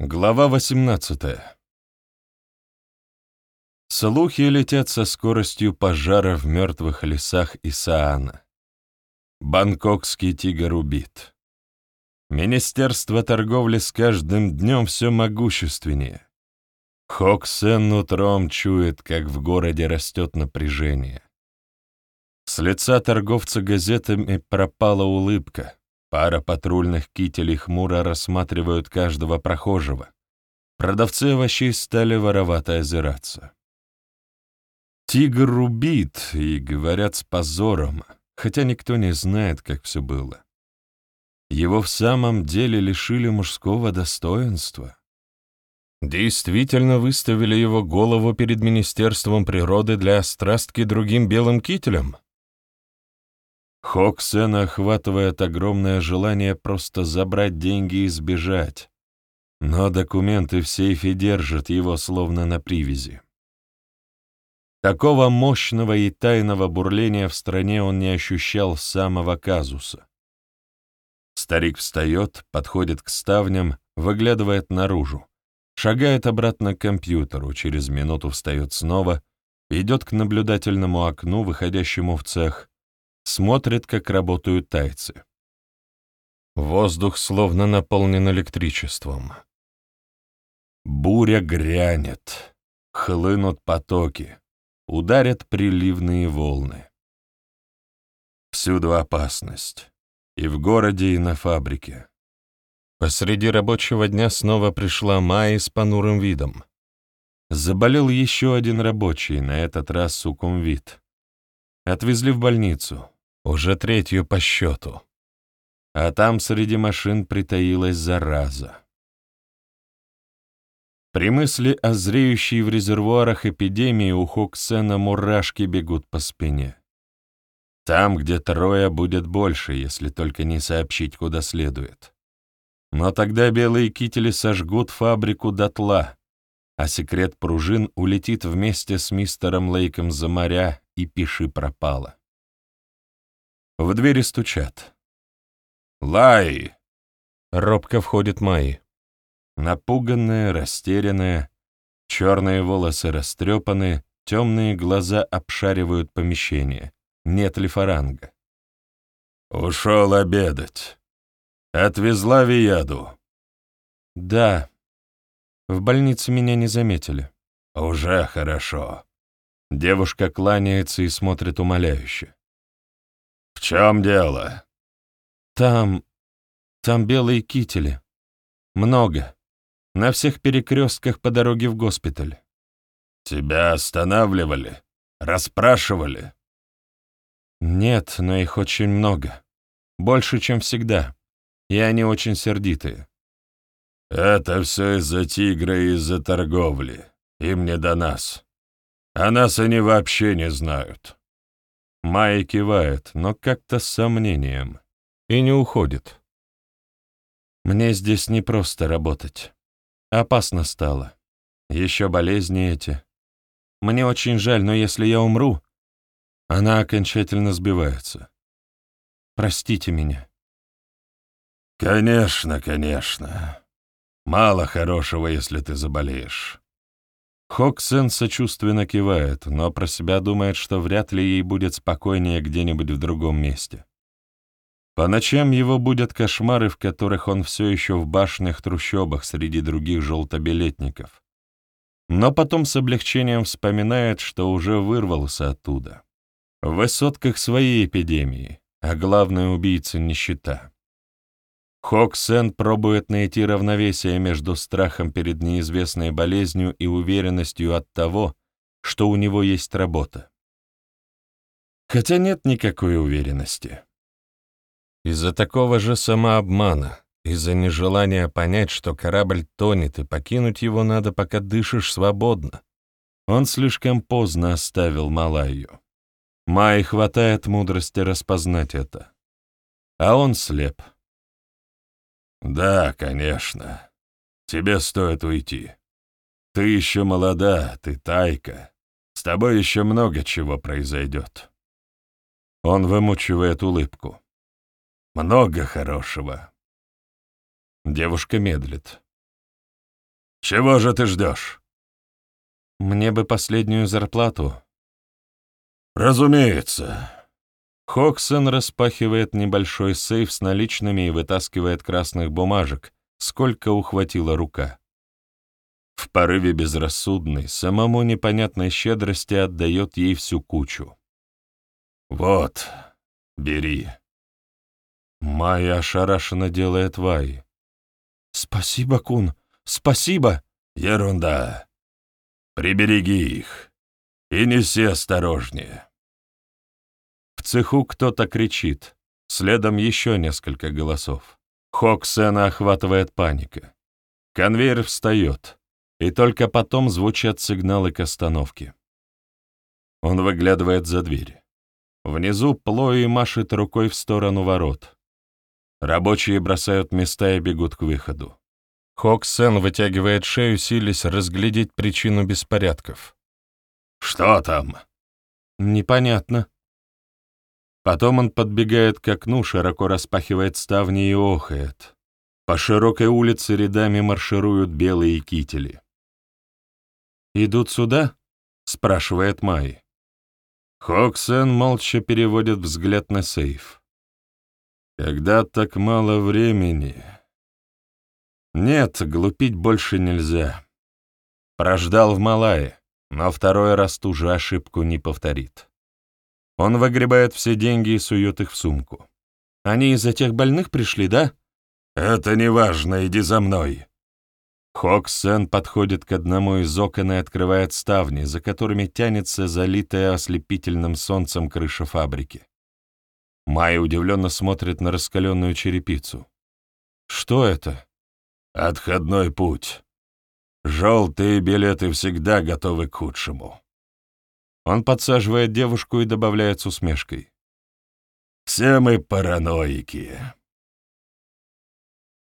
Глава 18 Слухи летят со скоростью пожара в мертвых лесах Исаана. Бангкокский тигр убит. Министерство торговли с каждым днем все могущественнее. Хоксен утром чует, как в городе растет напряжение. С лица торговца газетами пропала улыбка. Пара патрульных кителей хмуро рассматривают каждого прохожего. Продавцы овощей стали воровато озираться. Тигр убит, и говорят с позором, хотя никто не знает, как все было. Его в самом деле лишили мужского достоинства. Действительно выставили его голову перед Министерством природы для острастки другим белым кителем? Хоксена охватывает огромное желание просто забрать деньги и сбежать. Но документы в сейфе держат его словно на привязи. Такого мощного и тайного бурления в стране он не ощущал с самого казуса. Старик встает, подходит к ставням, выглядывает наружу, шагает обратно к компьютеру, через минуту встает снова, идет к наблюдательному окну, выходящему в цех, смотрит, как работают тайцы. Воздух словно наполнен электричеством. Буря грянет, хлынут потоки, ударят приливные волны. Всюду опасность. И в городе, и на фабрике. Посреди рабочего дня снова пришла Майя с понурым видом. Заболел еще один рабочий, на этот раз сукумвит. Отвезли в больницу. Уже третью по счету. А там среди машин притаилась зараза. При мысли о зреющей в резервуарах эпидемии у Хоксена мурашки бегут по спине. Там, где трое, будет больше, если только не сообщить, куда следует. Но тогда белые кители сожгут фабрику дотла, а секрет пружин улетит вместе с мистером Лейком за моря, и пиши пропало. В двери стучат. «Лай!» Робко входит Майи. Напуганная, растерянная, черные волосы растрепаны, темные глаза обшаривают помещение. Нет ли фаранга? «Ушел обедать. Отвезла Вияду?» «Да. В больнице меня не заметили». «Уже хорошо». Девушка кланяется и смотрит умоляюще. «В чем дело?» «Там... там белые кители. Много. На всех перекрестках по дороге в госпиталь». «Тебя останавливали? Расспрашивали?» «Нет, но их очень много. Больше, чем всегда. И они очень сердитые». «Это все из-за тигра и из-за торговли. Им не до нас. А нас они вообще не знают». Майя кивает, но как-то с сомнением, и не уходит. «Мне здесь не просто работать. Опасно стало. Еще болезни эти. Мне очень жаль, но если я умру...» Она окончательно сбивается. «Простите меня». «Конечно, конечно. Мало хорошего, если ты заболеешь. Хоксен сочувственно кивает, но про себя думает, что вряд ли ей будет спокойнее где-нибудь в другом месте. По ночам его будут кошмары, в которых он все еще в башенных трущобах среди других желтобилетников. Но потом с облегчением вспоминает, что уже вырвался оттуда. В высотках своей эпидемии, а главное убийца — нищета. Хоксен пробует найти равновесие между страхом перед неизвестной болезнью и уверенностью от того, что у него есть работа. Хотя нет никакой уверенности. Из-за такого же самообмана, из-за нежелания понять, что корабль тонет и покинуть его надо, пока дышишь свободно, он слишком поздно оставил Малайю. Май хватает мудрости распознать это. А он слеп. «Да, конечно. Тебе стоит уйти. Ты еще молода, ты тайка. С тобой еще много чего произойдет». Он вымучивает улыбку. «Много хорошего». Девушка медлит. Чего же ты ждешь?» «Мне бы последнюю зарплату». «Разумеется». Хоксон распахивает небольшой сейф с наличными и вытаскивает красных бумажек, сколько ухватила рука. В порыве безрассудной, самому непонятной щедрости отдает ей всю кучу. «Вот, бери». Майя ошарашенно делает Вай. «Спасибо, Кун, спасибо!» «Ерунда. Прибереги их и неси осторожнее». Цеху кто-то кричит, следом еще несколько голосов. Хоксена охватывает паника. Конвейер встает, и только потом звучат сигналы к остановке. Он выглядывает за дверь. Внизу Плои машет рукой в сторону ворот. Рабочие бросают места и бегут к выходу. Хоксен вытягивает шею, силясь разглядеть причину беспорядков. «Что там?» «Непонятно». Потом он подбегает к окну, широко распахивает ставни и охает. По широкой улице рядами маршируют белые кители. «Идут сюда?» — спрашивает Май. Хоксен молча переводит взгляд на сейф. «Когда так мало времени...» «Нет, глупить больше нельзя. Прождал в Малае, но второй раз ту же ошибку не повторит. Он выгребает все деньги и сует их в сумку. Они из-за тех больных пришли, да?» «Это не важно, иди за мной», Хоксен подходит к одному из окон и открывает ставни, за которыми тянется залитая ослепительным солнцем крыша фабрики. Майя удивленно смотрит на раскаленную черепицу. «Что это?» «Отходной путь. Желтые билеты всегда готовы к худшему». Он подсаживает девушку и добавляет с усмешкой. «Все мы параноики».